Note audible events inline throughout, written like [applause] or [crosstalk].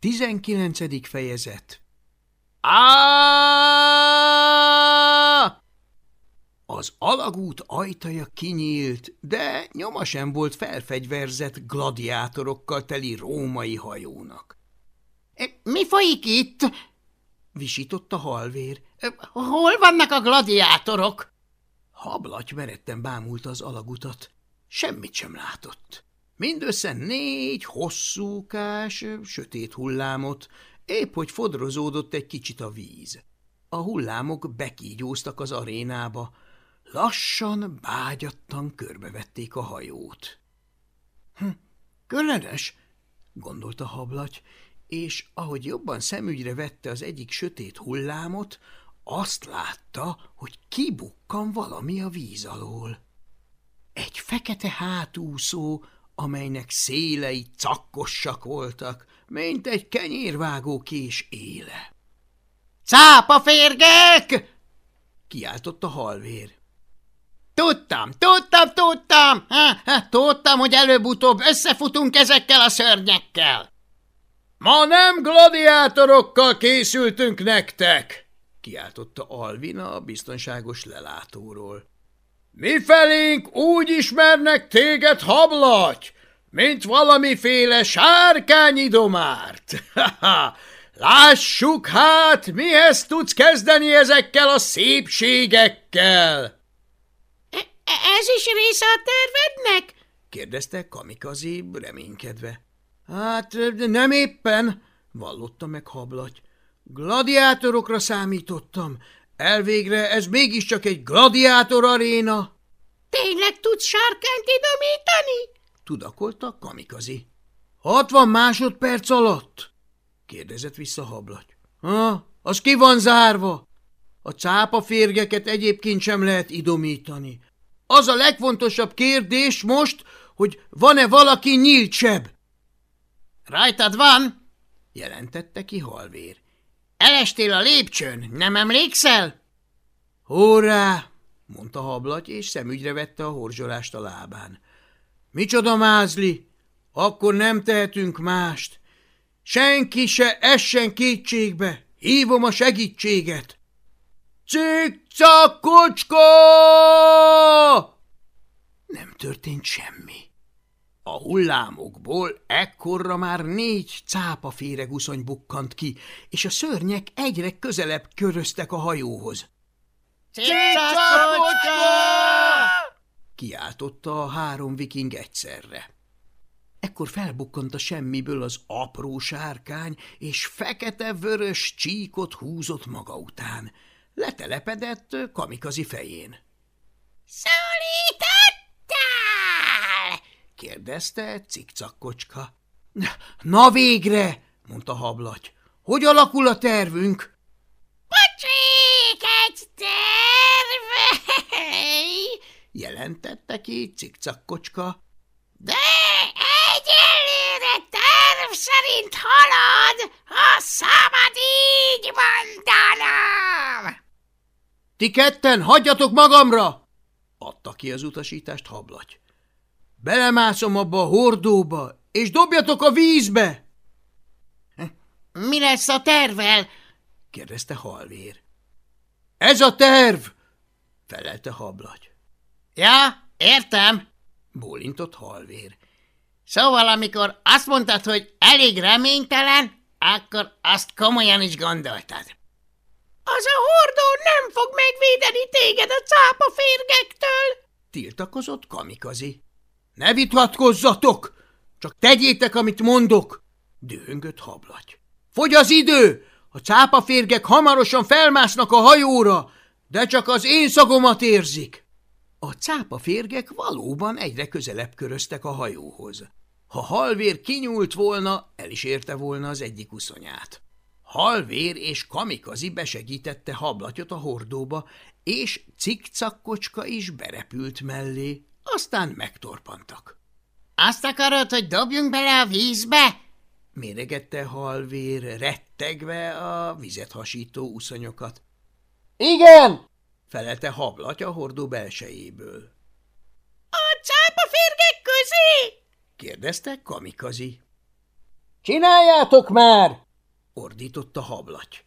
19. fejezet Á! Az alagút ajtaja kinyílt, de nyoma sem volt felfegyverzett gladiátorokkal teli római hajónak. E, – Mi folyik itt? – visított a halvér. E, – Hol vannak a gladiátorok? Hablaty meretten bámulta az alagutat. Semmit sem látott. Mindössze négy hosszúkás, sötét hullámot, épp hogy fodrozódott egy kicsit a víz. A hullámok bekígyóztak az arénába, lassan, bágyattan körbevették a hajót. Hm, különös, gondolta hablaty, és ahogy jobban szemügyre vette az egyik sötét hullámot, azt látta, hogy kibukkan valami a víz alól. Egy fekete hátúszó, amelynek szélei cakkossak voltak, mint egy kenyérvágó kés éle. – Cápa férgek! – kiáltott a halvér. – Tudtam, tudtam, tudtam! Ha, ha, tudtam, hogy előbb-utóbb összefutunk ezekkel a szörnyekkel! – Ma nem gladiátorokkal készültünk nektek! – kiáltotta Alvina a biztonságos lelátóról. Mi felénk úgy ismernek téged, hablaty, mint valamiféle sárkányidomárt. [laughs] Lássuk hát, mihez tudsz kezdeni ezekkel a szépségekkel. E – Ez is része a tervednek? – kérdezte Kamikazi reménykedve. – Hát nem éppen – vallotta meg hablaty. – Gladiátorokra számítottam, Elvégre ez mégiscsak egy gladiátor aréna. Tényleg tudsz sárkányt idomítani? Tudakolta kamikazi. Hatvan másodperc alatt? kérdezett vissza hablaty. Ha, az ki van zárva? A cápa férgeket egyébként sem lehet idomítani. Az a legfontosabb kérdés most, hogy van-e valaki nyílt seb? Rajtad van, jelentette ki halvér. Elestél a lépcsőn, nem emlékszel? Hurrá! mondta hablaty, és szemügyre vette a horzsolást a lábán. Micsoda mázli! Akkor nem tehetünk mást. Senki se essen kétségbe. Hívom a segítséget. Cikcak kocska! Nem történt semmi. A hullámokból ekkorra már négy cápaféreguszony bukkant ki, és a szörnyek egyre közelebb köröztek a hajóhoz. – Cicakocska! kiáltotta a három viking egyszerre. Ekkor felbukkant a semmiből az apró sárkány, és fekete-vörös csíkot húzott maga után. Letelepedett kamikazi fején. – Szólítottál! Kérdezte cikcakkocska. Na végre, mondta hablaty. Hogy alakul a tervünk? Pocsék egy terv! jelentette ki cikcakkocska. De egyelőre terv szerint halad, ha szabad így mondanom! Ti ketten hagyjatok magamra! adta ki az utasítást hablaty. Belemászom abba a hordóba, és dobjatok a vízbe! – Mi lesz a tervel? – kérdezte halvér. – Ez a terv! – felelte hablagy. – Ja, értem – bólintott halvér. – Szóval, amikor azt mondtad, hogy elég reménytelen, akkor azt komolyan is gondoltad. – Az a hordó nem fog megvédeni téged a cápa férgektől! – tiltakozott kamikazi. Ne vitatkozzatok! Csak tegyétek, amit mondok! Dühöngött hablaty. Fogy az idő! A cápaférgek hamarosan felmásznak a hajóra, de csak az én szagomat érzik. A cápaférgek valóban egyre közelebb köröztek a hajóhoz. Ha halvér kinyúlt volna, el is érte volna az egyik uszonyát. Halvér és kamikazi besegítette hablatyot a hordóba, és cikcakkocska is berepült mellé aztán megtorpantak. – Azt akarod, hogy dobjunk bele a vízbe? – méregette halvér, rettegve a vizet hasító uszonyokat. – Igen! – felelte hablatja a hordó belsejéből. – A cápaférgek közé? – kérdezte kamikazi. – Csináljátok már! ordította hablaty.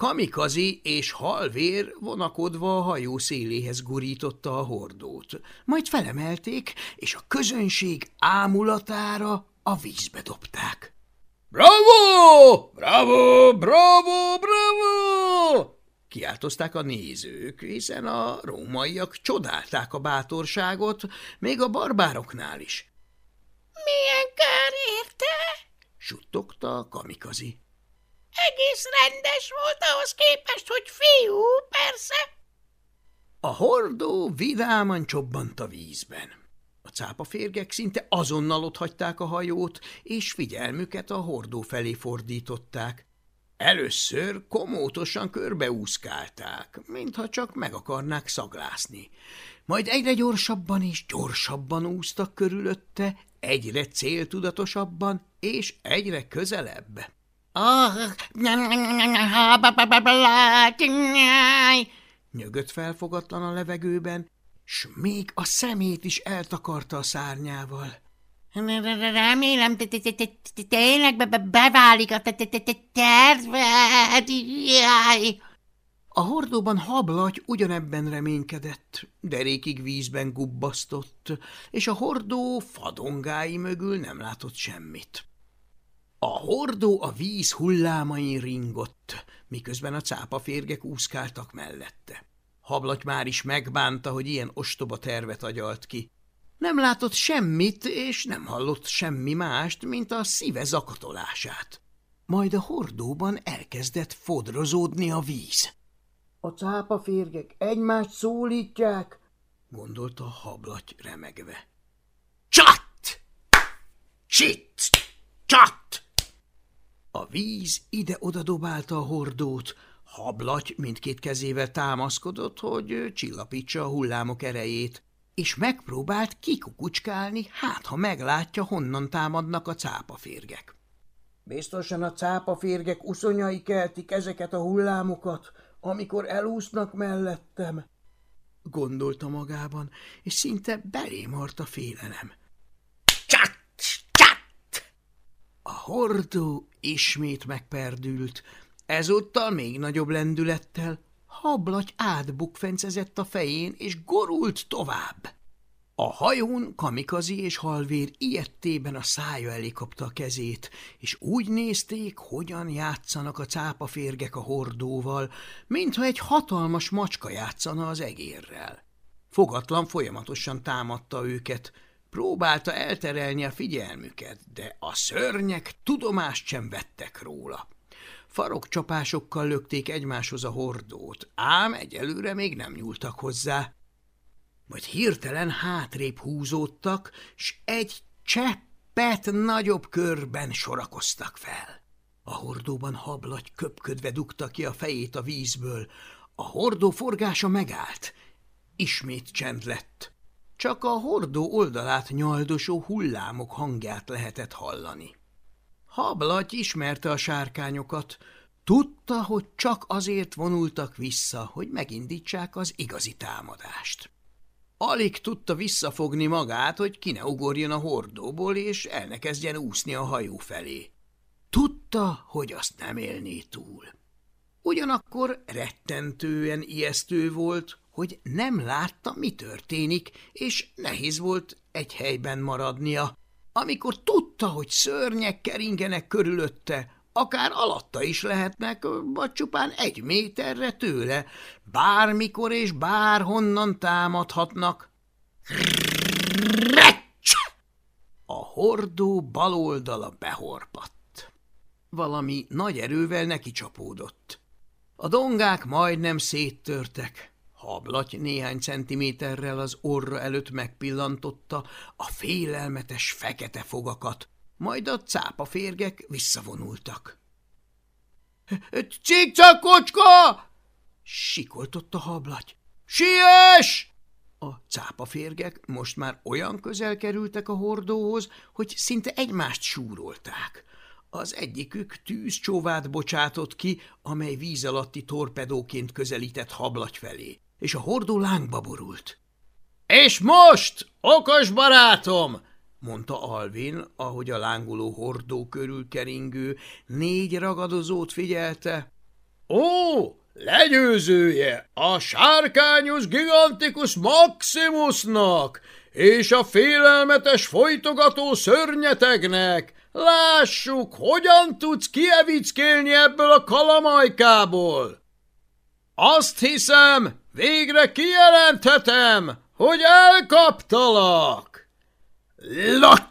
Kamikazi és halvér vonakodva a hajó széléhez gurította a hordót, majd felemelték, és a közönség ámulatára a vízbe dobták. – Bravo! Bravo! Bravo! Bravo! Kiáltozták a nézők, hiszen a rómaiak csodálták a bátorságot, még a barbároknál is. – Milyen kár érte? – suttogta a kamikazi. Egész rendes volt ahhoz képest, hogy fiú, persze. A hordó vidáman csobbant a vízben. A cápaférgek szinte azonnal otthagyták a hajót, és figyelmüket a hordó felé fordították. Először komótosan körbeúszkálták, mintha csak meg akarnák szaglászni. Majd egyre gyorsabban és gyorsabban úsztak körülötte, egyre céltudatosabban és egyre közelebb. Oh, nyögött felfogatlan a levegőben, s még a szemét is eltakarta a szárnyával. Remélem, tényleg beválik a terved. A hordóban hablaty ugyanebben reménykedett, derékig vízben gubbasztott, és a hordó fadongái mögül nem látott semmit. A hordó a víz hullámain ringott, miközben a cápaférgek úszkáltak mellette. Hablaty már is megbánta, hogy ilyen ostoba tervet agyalt ki. Nem látott semmit, és nem hallott semmi mást, mint a szíve zakatolását. Majd a hordóban elkezdett fodrozódni a víz. – A cápaférgek egymást szólítják, gondolta a hablaty remegve. – Csat! Csit! Csat! A víz ide-oda dobálta a hordót, hablaty mindkét kezével támaszkodott, hogy csillapítsa a hullámok erejét, és megpróbált kikukucskálni, hát ha meglátja, honnan támadnak a cápaférgek. Biztosan a cápaférgek uszonyai keltik ezeket a hullámokat, amikor elúsznak mellettem, gondolta magában, és szinte belémart a félelem. Csat! Csat! A hordó ismét megperdült, ezúttal még nagyobb lendülettel, hablaty átbukfencezett a fején, és gorult tovább. A hajón kamikazi és halvér ilyettében a szája elé kapta a kezét, és úgy nézték, hogyan játszanak a cápaférgek a hordóval, mintha egy hatalmas macska játszana az egérrel. Fogatlan folyamatosan támadta őket, próbálta elterelni a figyelmüket, de a szörnyek tudomást sem vettek róla. Farokcsapásokkal lökték egymáshoz a hordót, ám egyelőre még nem nyúltak hozzá. Majd hirtelen hátrébb húzódtak, s egy cseppet nagyobb körben sorakoztak fel. A hordóban hablagy köpködve dugta ki a fejét a vízből. A hordó forgása megállt. Ismét csend lett. Csak a hordó oldalát nyaldosó hullámok hangját lehetett hallani. Hablaty ismerte a sárkányokat, tudta, hogy csak azért vonultak vissza, hogy megindítsák az igazi támadást. Alig tudta visszafogni magát, hogy ki ne ugorjon a hordóból, és el ne kezdjen úszni a hajó felé. Tudta, hogy azt nem élné túl. Ugyanakkor rettentően ijesztő volt, hogy nem látta, mi történik, és nehéz volt egy helyben maradnia, amikor tudta, hogy szörnyek keringenek körülötte, akár alatta is lehetnek, vagy csupán egy méterre tőle, bármikor és bárhonnan támadhatnak. A hordó bal oldala behorpadt. Valami nagy erővel neki csapódott. A dongák majdnem széttörtek. Hablaty néhány centiméterrel az orra előtt megpillantotta a félelmetes fekete fogakat, majd a cápaférgek visszavonultak. – Cikcak kocska! – sikoltott a hablaty. – Siess! A cápaférgek most már olyan közel kerültek a hordóhoz, hogy szinte egymást súrolták. Az egyikük tűzcsóvát bocsátott ki, amely víz alatti torpedóként közelített hablaty felé és a hordó lángba borult. – És most, okos barátom, mondta Alvin, ahogy a lángoló hordó körül keringő négy ragadozót figyelte. Ó, legyőzője a sárkányos gigantikus Maximusnak és a félelmetes folytogató szörnyetegnek. Lássuk, hogyan tudsz kievickélni ebből a kalamajkából. Azt hiszem, végre kijelenthetem, hogy elkaptalak. Lacs!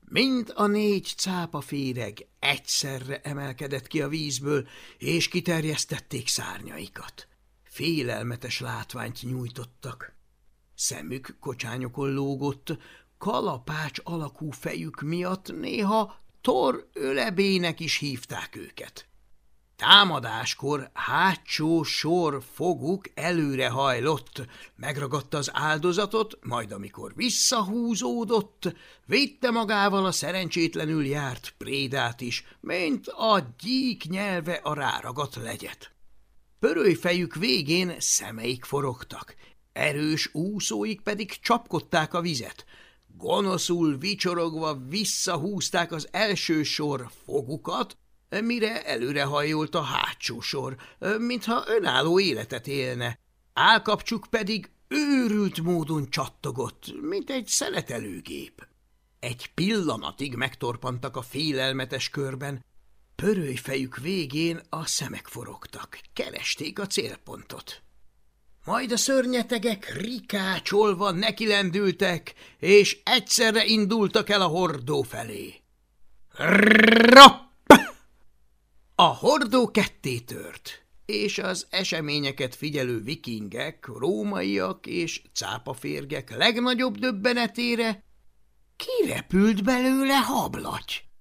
Mind a négy cápaféreg egyszerre emelkedett ki a vízből, és kiterjesztették szárnyaikat. Félelmetes látványt nyújtottak. Szemük kocsányokon lógott, kalapács alakú fejük miatt néha tor ölebének is hívták őket. Támadáskor hátsó sor foguk előre hajlott, megragadta az áldozatot, majd amikor visszahúzódott, védte magával a szerencsétlenül járt prédát is, mint a gyík nyelve a ráragadt legyet. Pörőjfejük végén szemeik forogtak, erős úszóik pedig csapkodták a vizet, gonoszul vicsorogva visszahúzták az első sor fogukat, mire előrehajolt a hátsó sor, mintha önálló életet élne. Álkapcsuk pedig őrült módon csattogott, mint egy szeletelőgép. Egy pillanatig megtorpantak a félelmetes körben, pörőjfejük végén a szemek forogtak, keresték a célpontot. Majd a szörnyetegek rikácsolva nekilendültek, és egyszerre indultak el a hordó felé. Rapp! A hordó ketté tört, és az eseményeket figyelő vikingek, rómaiak és cápaférgek legnagyobb döbbenetére kirepült belőle hablaty.